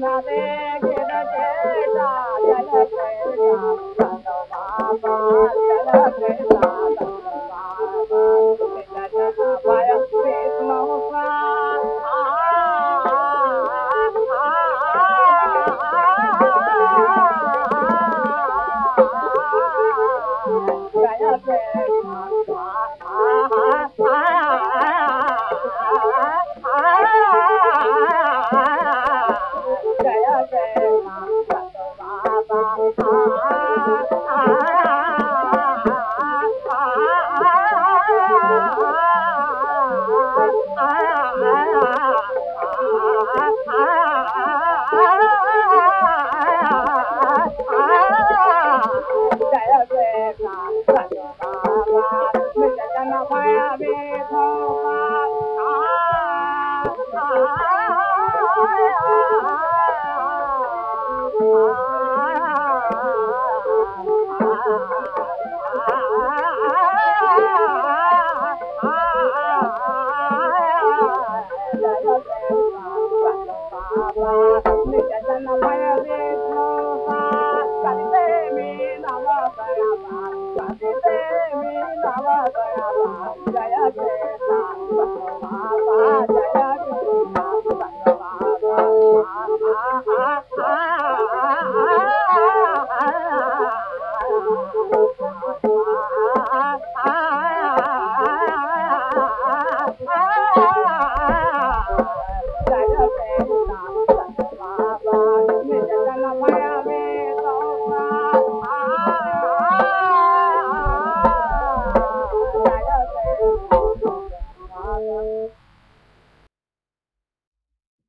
Yeah. आहियवान Jay